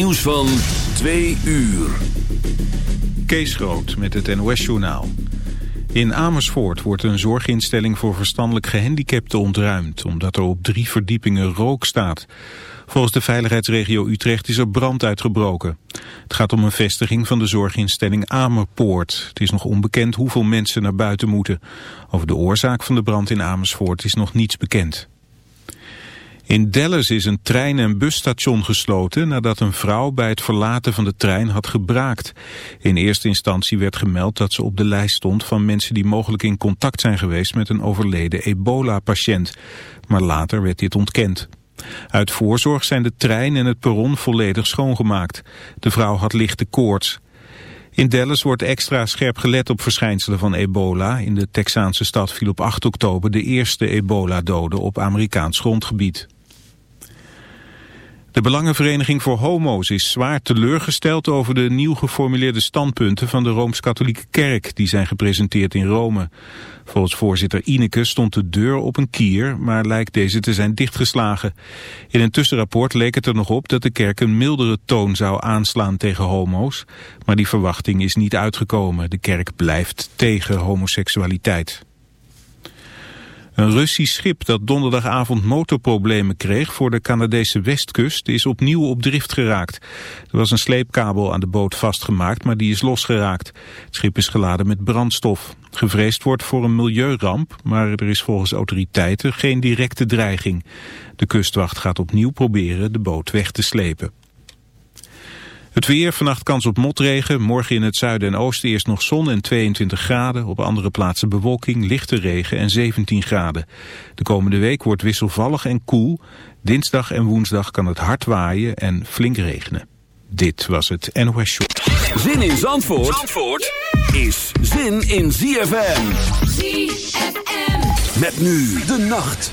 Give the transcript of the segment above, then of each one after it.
Nieuws van 2 uur. Kees Groot met het NOS-journaal. In Amersfoort wordt een zorginstelling voor verstandelijk gehandicapten ontruimd... omdat er op drie verdiepingen rook staat. Volgens de veiligheidsregio Utrecht is er brand uitgebroken. Het gaat om een vestiging van de zorginstelling Amerpoort. Het is nog onbekend hoeveel mensen naar buiten moeten. Over de oorzaak van de brand in Amersfoort is nog niets bekend. In Dallas is een trein- en busstation gesloten nadat een vrouw bij het verlaten van de trein had gebraakt. In eerste instantie werd gemeld dat ze op de lijst stond van mensen die mogelijk in contact zijn geweest met een overleden ebola-patiënt. Maar later werd dit ontkend. Uit voorzorg zijn de trein en het perron volledig schoongemaakt. De vrouw had lichte koorts. In Dallas wordt extra scherp gelet op verschijnselen van ebola. In de Texaanse stad viel op 8 oktober de eerste ebola-dode op Amerikaans grondgebied. De Belangenvereniging voor Homo's is zwaar teleurgesteld over de nieuw geformuleerde standpunten van de Rooms-Katholieke Kerk die zijn gepresenteerd in Rome. Volgens voorzitter Ineke stond de deur op een kier, maar lijkt deze te zijn dichtgeslagen. In een tussenrapport leek het er nog op dat de kerk een mildere toon zou aanslaan tegen homo's, maar die verwachting is niet uitgekomen. De kerk blijft tegen homoseksualiteit. Een Russisch schip dat donderdagavond motorproblemen kreeg voor de Canadese westkust is opnieuw op drift geraakt. Er was een sleepkabel aan de boot vastgemaakt, maar die is losgeraakt. Het schip is geladen met brandstof. Gevreesd wordt voor een milieuramp, maar er is volgens autoriteiten geen directe dreiging. De kustwacht gaat opnieuw proberen de boot weg te slepen. Het weer, vannacht kans op motregen. Morgen in het zuiden en oosten eerst nog zon en 22 graden. Op andere plaatsen bewolking, lichte regen en 17 graden. De komende week wordt wisselvallig en koel. Dinsdag en woensdag kan het hard waaien en flink regenen. Dit was het NOS Show. Zin in Zandvoort, Zandvoort is zin in ZFM. ZFM. Met nu de nacht.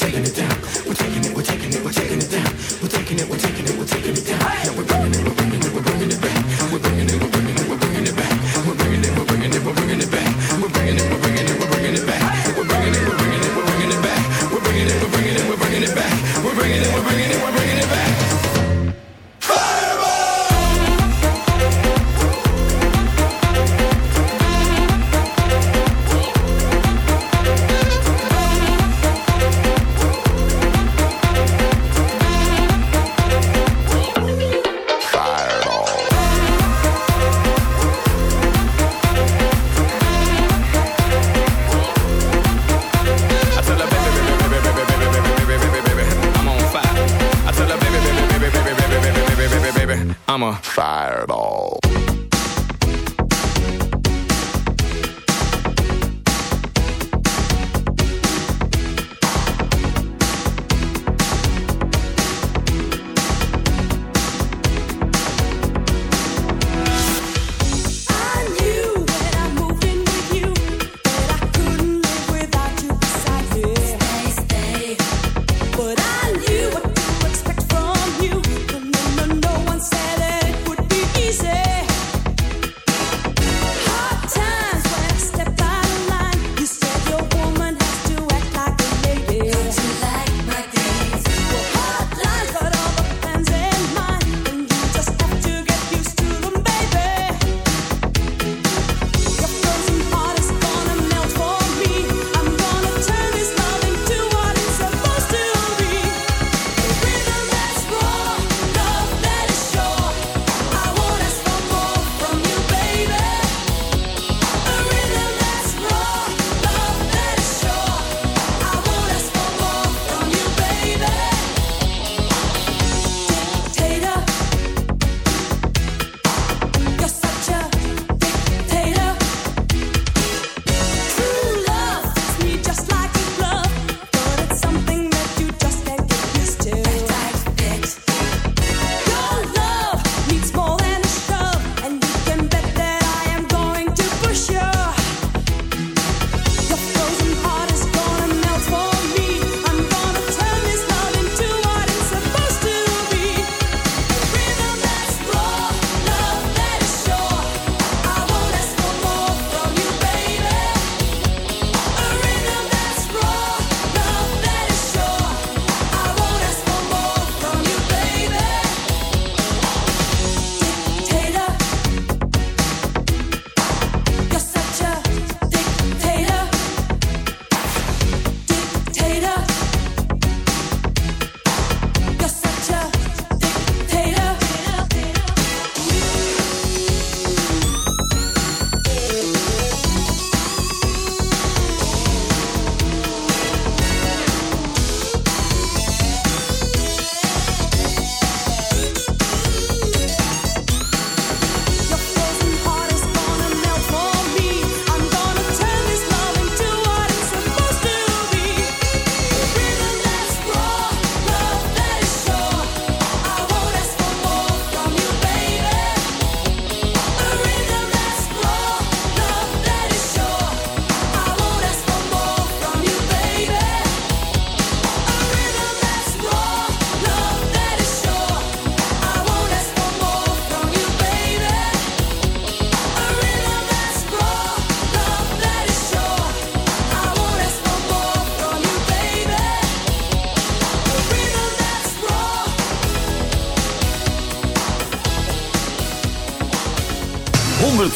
taking it down.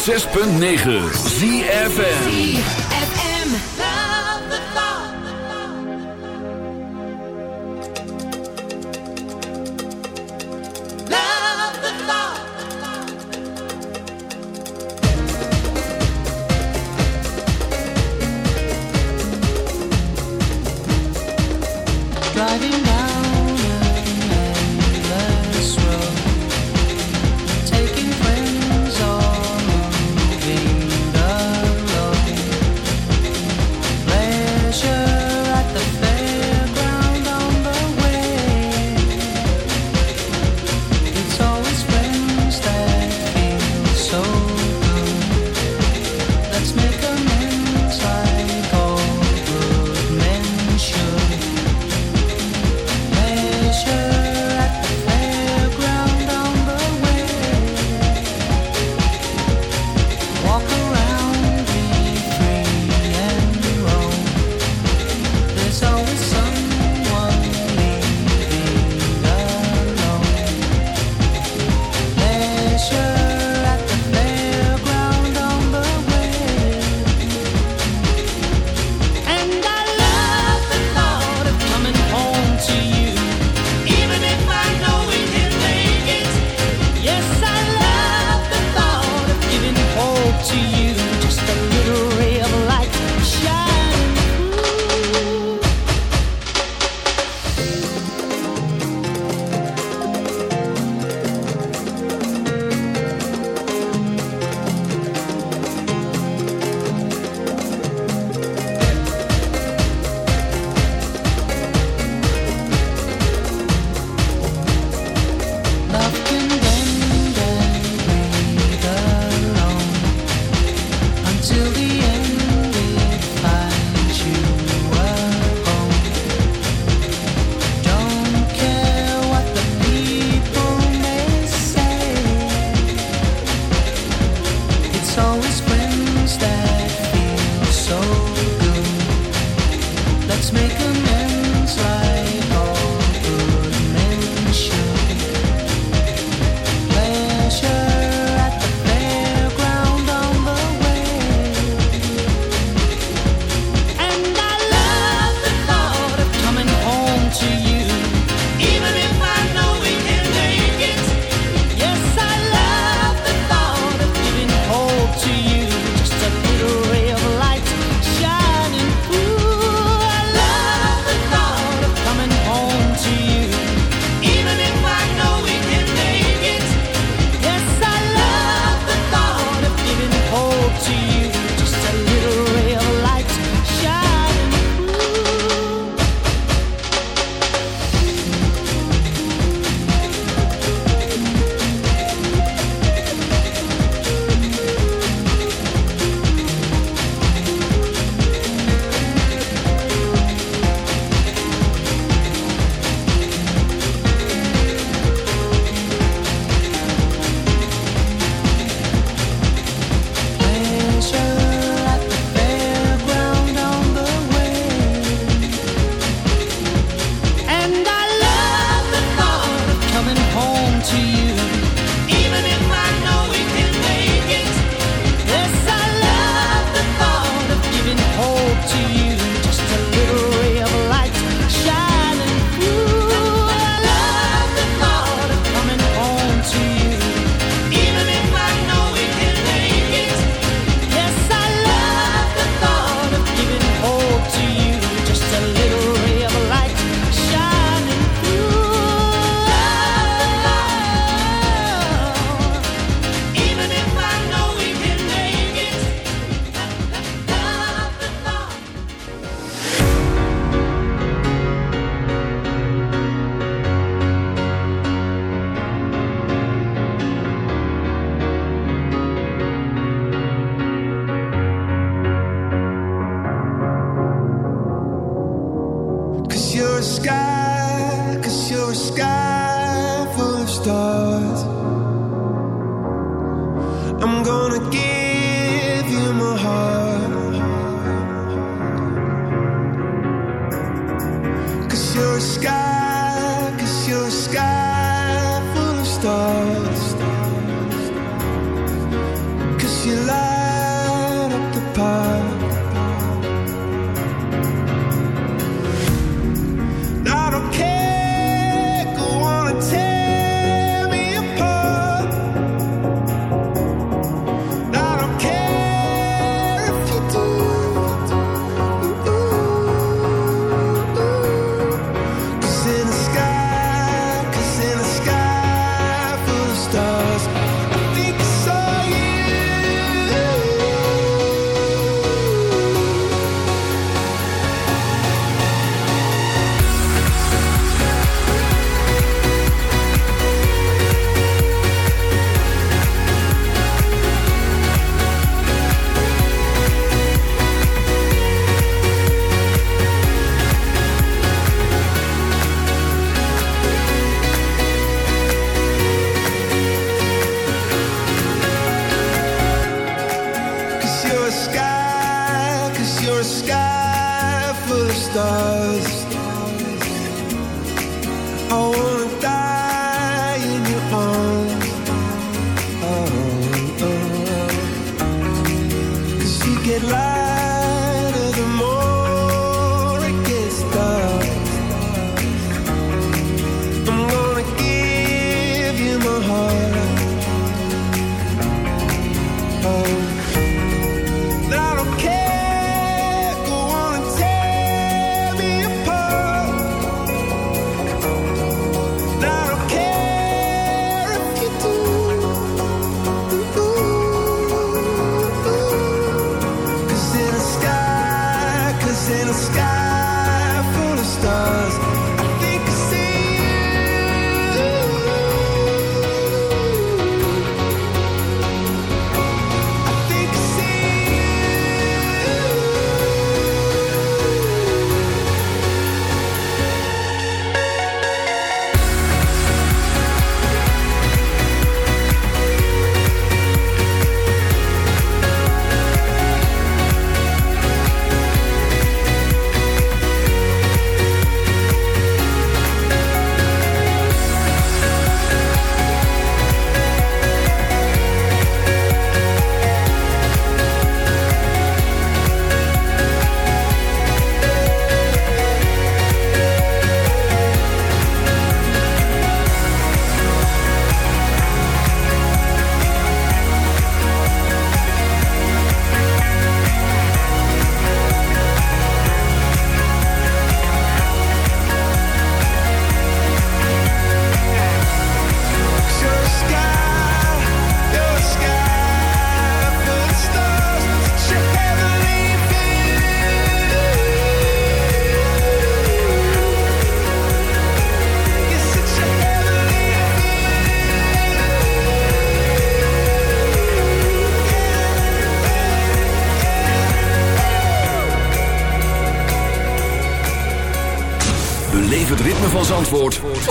106.9 ZFM.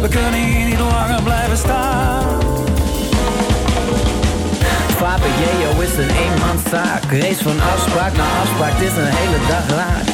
We kunnen hier niet langer blijven staan. Vader Jeo is een eenmanszaak. Race van afspraak naar afspraak, is een hele dag raak.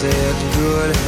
said good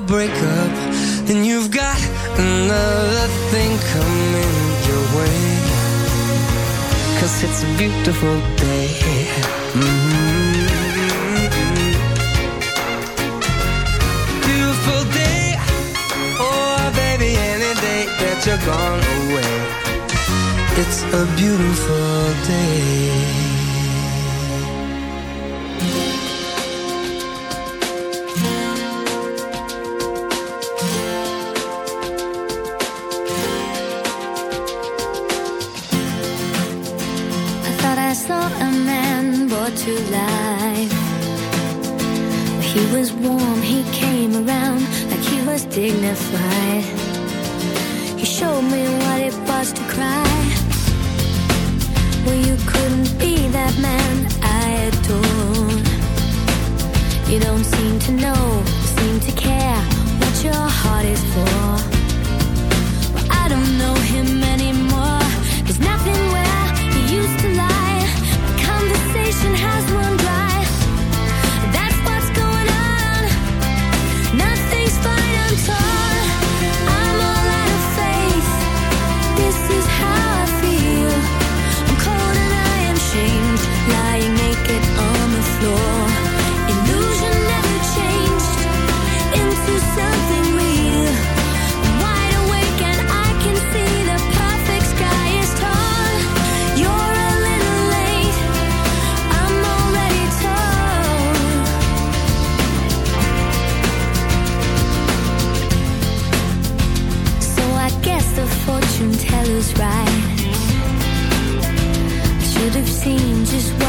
break You couldn't be that man I adore. You don't seem to know, seem to care what your heart is for. seem just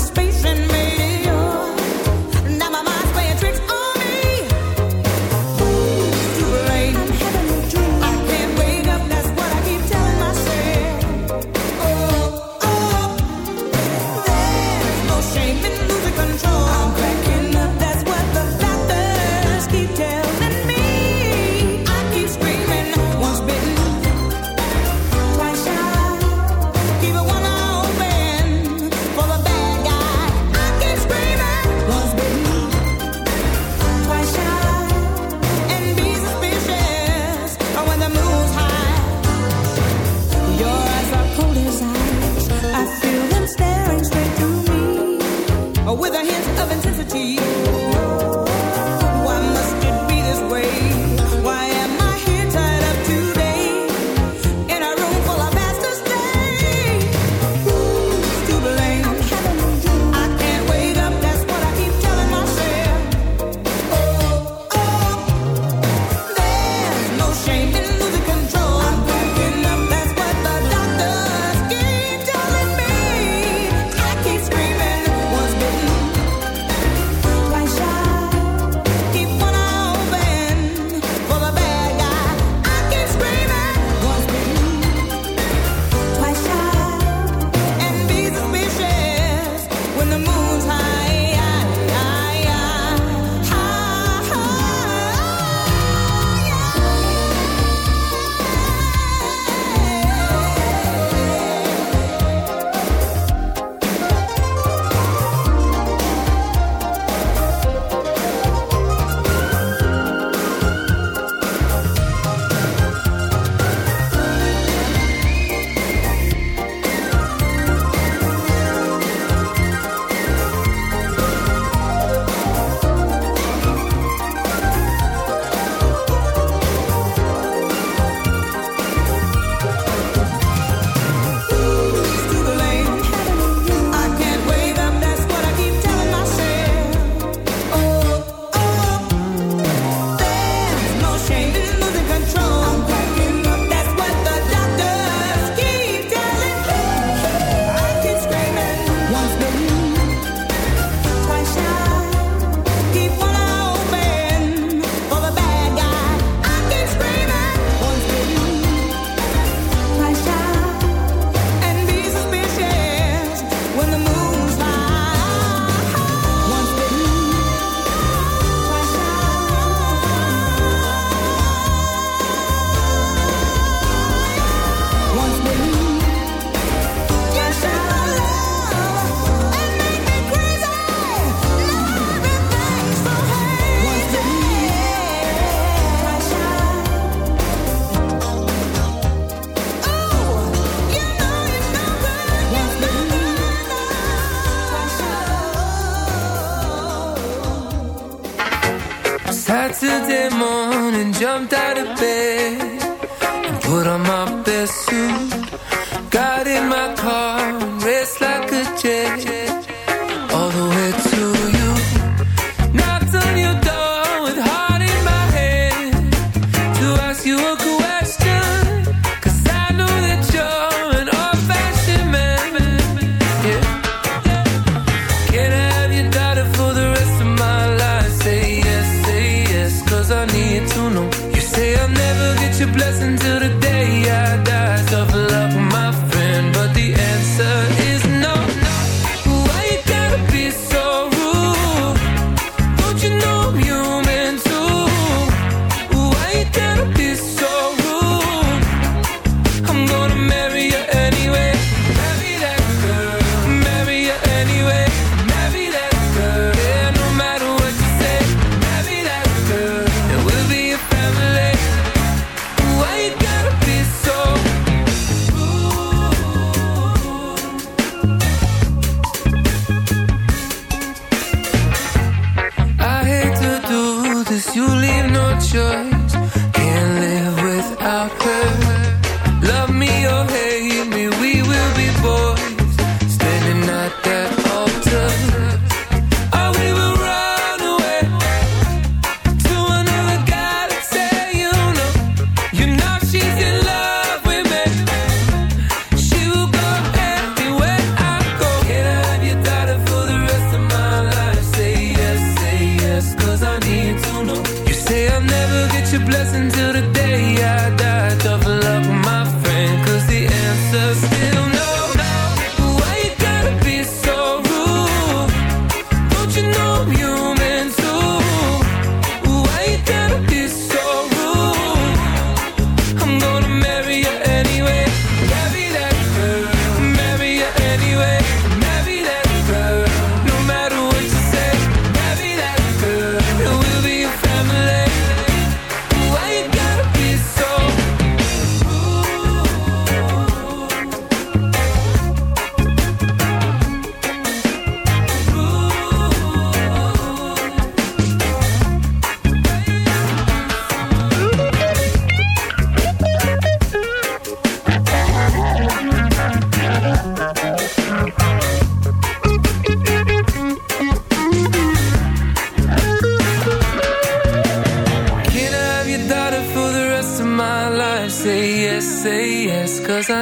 Space.